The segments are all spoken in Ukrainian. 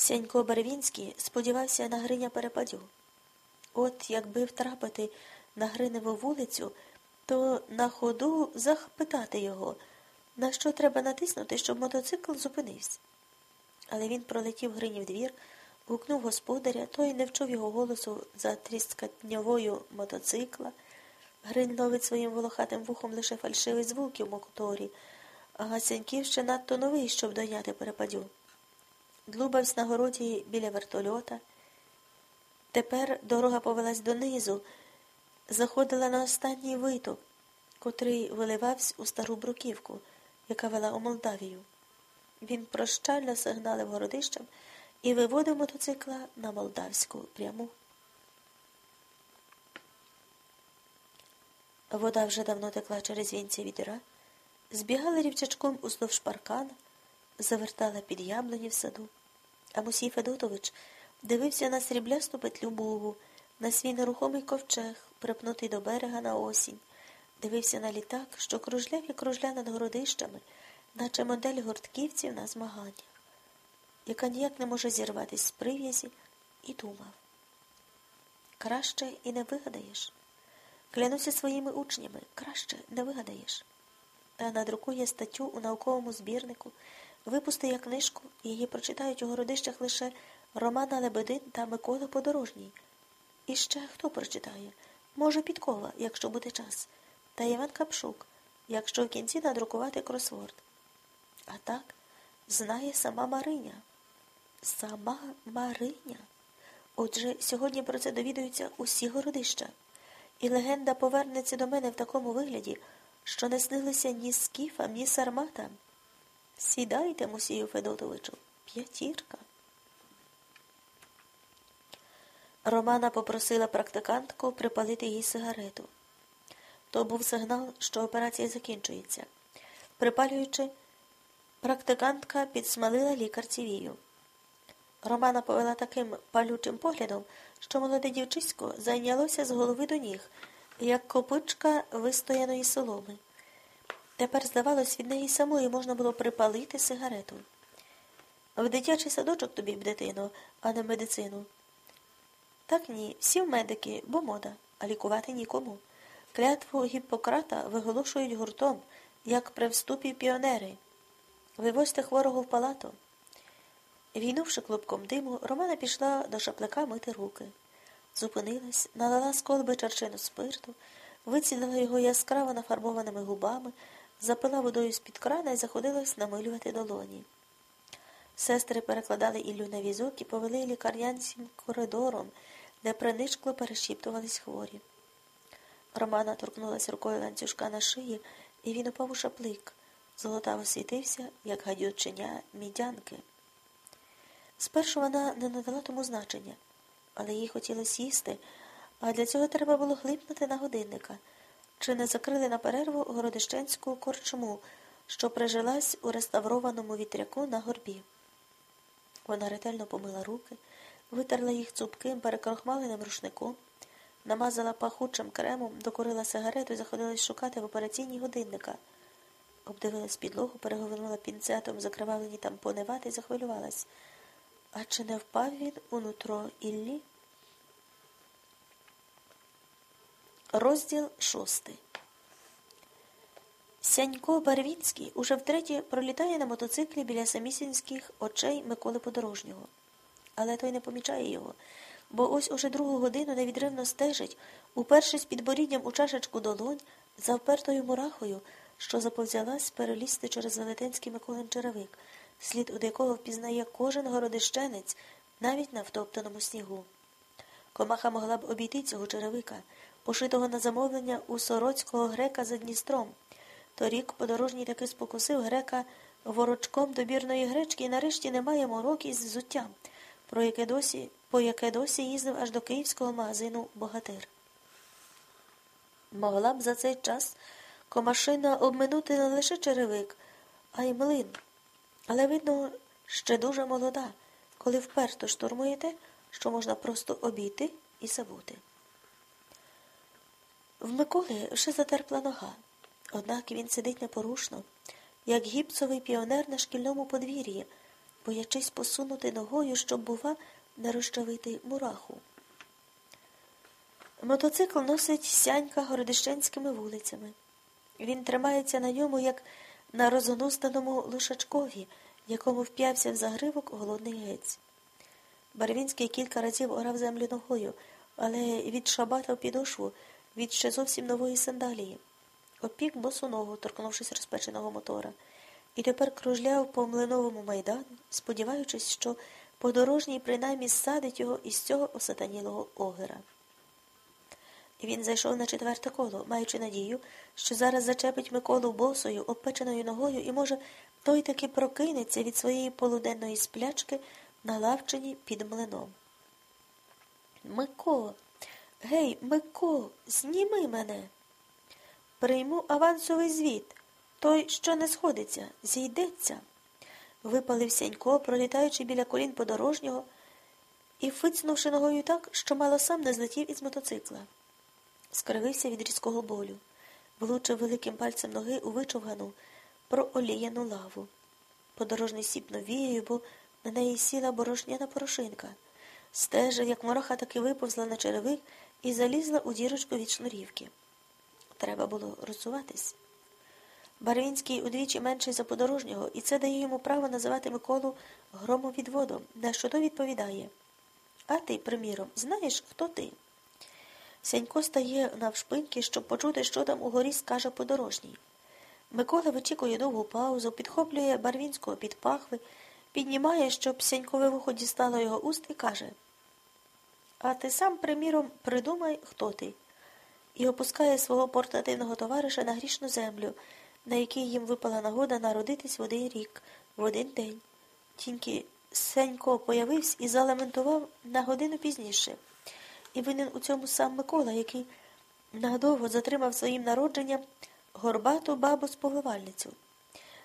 Сянько Беревінський сподівався на Гриня Перепадю. От якби втрапити на Гриневу вулицю, то на ходу запитати його, на що треба натиснути, щоб мотоцикл зупинився. Але він пролетів Гринів двір, гукнув господаря, той не вчув його голосу за тріскатньовою мотоцикла. Грин ловить своїм волохатим вухом лише фальшивий звуки в моторі, а Гасяньків ще надто новий, щоб доняти перепадю. Длубавсь на городі біля вертольота. Тепер дорога повелась донизу, заходила на останній виток, котрий виливався у стару бруківку, яка вела у Молдавію. Він прощально сигналив городищам і виводив мотоцикла на молдавську пряму. Вода вже давно текла через вінці відра, збігала рівчачком уздовж паркана, завертала під яблуні в саду. А Мусій Федотович дивився на сріблясту петлю Бугу, на свій нерухомий ковчег, припнутий до берега на осінь, дивився на літак, що кружляв і кружля над городищами, наче модель гуртківців на змаганнях, яка ніяк не може зірватися з прив'язі, і думав. Краще і не вигадаєш. Клянуся своїми учнями, краще не вигадаєш. Та надрукує статтю у науковому збірнику, випустить книжку, і її прочитають у городищах лише Романа Лебедин та Микола Подорожній. І ще хто прочитає? Може, Підкова, якщо буде час, та Іван Капшук, якщо в кінці надрукувати кросворд. А так знає сама Мариня. Сама Мариня. Отже, сьогодні про це довідуються усі городища. І легенда повернеться до мене в такому вигляді, що не снилися ні скіфам, ні сарматам. Сідайте, Мусію Федотовичу, п'ятірка. Романа попросила практикантку припалити їй сигарету. То був сигнал, що операція закінчується. Припалюючи, практикантка підсмалила лікарці вію. Романа повела таким палючим поглядом, що молоде дівчисько зайнялося з голови до ніг, як копичка вистояної соломи. Тепер, здавалось, від неї самої можна було припалити сигарету. В дитячий садочок тобі б дитину, а не медицину. Так ні, всі медики, бо мода, а лікувати нікому. Клятву Гіппократа виголошують гуртом, як при вступі піонери. Вивозьте хворого в палату. Війнувши клубком диму, Романа пішла до шаплика мити руки. Зупинилась, налила з колби чарчину спирту, вицілила його яскраво нафарбованими губами, запила водою з-під крана і заходилась намилювати долоні. Сестри перекладали Іллю на візок і повели лікарнянським коридором, де принишкло перешіптувались хворі. Романа торкнулася рукою ланцюжка на шиї, і він упав у шаплик. Золотаво світився, як гадюченя мідянки. Спершу вона не надала тому значення, але їй хотілося їсти, а для цього треба було глипнути на годинника, чи не закрили на перерву городищенську корчму, що прижилась у реставрованому вітряку на горбі. Вона ретельно помила руки, витерла їх цупким, перекрохмаленим рушником, намазала пахучим кремом, докурила сигарету і заходилась шукати в операційній годинника. Обдивилась підлогу, переговорила пінцетом, закривавлені тампони вати і захвилювалась. А чи не впав він у нутро Іллі? Розділ шостий. Сянько Барвінський уже втретє пролітає на мотоциклі біля самісінських очей Миколи Подорожнього. Але той не помічає його, бо ось уже другу годину невідривно стежить, уперше з підборіддям у чашечку долонь, за впертою мурахою, що заповзялась перелізти через велетенський Миколин черевик, слід від якого впізнає кожен городищенець навіть на втоптаному снігу. Комаха могла б обійти цього черевика, пошитого на замовлення у сороцького грека за Дністром. Торік подорожній таки спокусив грека ворочком добірної гречки і нарешті немає морок із взуттям, про яке досі, по яке досі їздив аж до київського магазину Богатир. Могла б за цей час комашина обминути не лише черевик, а й млин. Але, видно, ще дуже молода, коли вперто штурмує те, що можна просто обійти і забути. В Миколи вже затерпла нога, однак він сидить непорушно, як гіпсовий піонер на шкільному подвір'ї, боячись посунути ногою, щоб, бува, не розчавити мураху. Мотоцикл носить сянька городищенськими вулицями. Він тримається на ньому, як на розгнустаному лошачкові, якому вп'явся в загривок голодний гець. Барвінський кілька разів орав землю ногою, але відшабатав підошву від ще зовсім нової сандалії. Опік босу ногу, торкнувшись розпеченого мотора, і тепер кружляв по млиновому майдану, сподіваючись, що подорожній принаймні садить його із цього осатанілого огера. Він зайшов на четверте коло, маючи надію, що зараз зачепить Миколу босою, обпеченою ногою, і, може, той таки прокинеться від своєї полуденної сплячки на лавчині під млином. Мико, гей, Мико, зніми мене. Прийму авансовий звіт. Той, що не сходиться, зійдеться. Випалив сянько, пролітаючи біля колін подорожнього, і фицнувши ногою так, що мало сам не злетів із мотоцикла скривився від різкого болю, влучив великим пальцем ноги у вичовгану, прооліяну лаву. Подорожний сіпнув вією, бо на неї сіла борошняна порошинка. Стежив, як мороха таки виповзла на черевик і залізла у дірочку від шнурівки. Треба було розсуватись. Барвінський удвічі менший за подорожнього, і це дає йому право називати Миколу громовідводом, на що той відповідає. А ти, приміром, знаєш, хто ти? Сянько стає навшпиньки, щоб почути, що там угорі скаже подорожній. Микола вичікує довгу паузу, підхоплює Барвінського під пахви, піднімає, щоб сянькове вухо дістало його уст, і каже А ти сам, приміром, придумай, хто ти, і опускає свого портативного товариша на грішну землю, на якій їм випала нагода народитись в один рік, в один день. Тільки Сенько появився і залементував на годину пізніше. І винен у цьому сам Микола, який надовго затримав своїм народженням горбату бабу сповивальницю.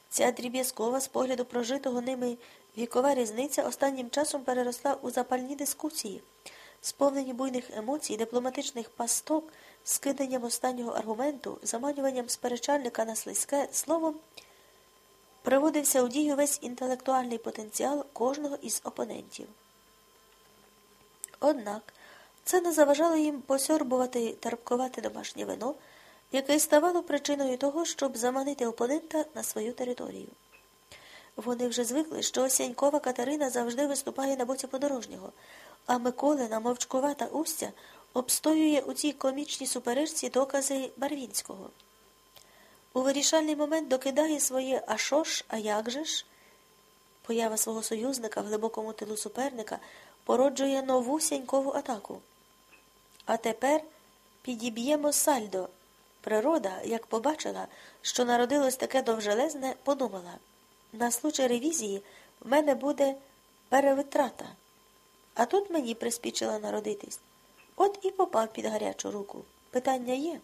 Ця дріб'язкова з погляду прожитого ними вікова різниця останнім часом переросла у запальні дискусії, сповнені буйних емоцій, дипломатичних пасток, скиданням останнього аргументу, заманюванням сперечальника на слизьке словом, приводився у дію весь інтелектуальний потенціал кожного із опонентів. Однак, це не заважало їм посьорбувати терпкувати домашнє вино, яке ставало причиною того, щоб заманити опонента на свою територію. Вони вже звикли, що Осянькова Катерина завжди виступає на боці подорожнього, а Миколина мовчкувата устя обстоює у цій комічній суперечці докази Барвінського. У вирішальний момент докидає своє «А шо ж, а як же ж?» Поява свого союзника в глибокому тилу суперника породжує нову сянькову атаку. А тепер підіб'ємо сальдо. Природа, як побачила, що народилось таке довжелезне, подумала на случай ревізії в мене буде перевитрата. А тут мені приспічила народитись. От і попав під гарячу руку. Питання є.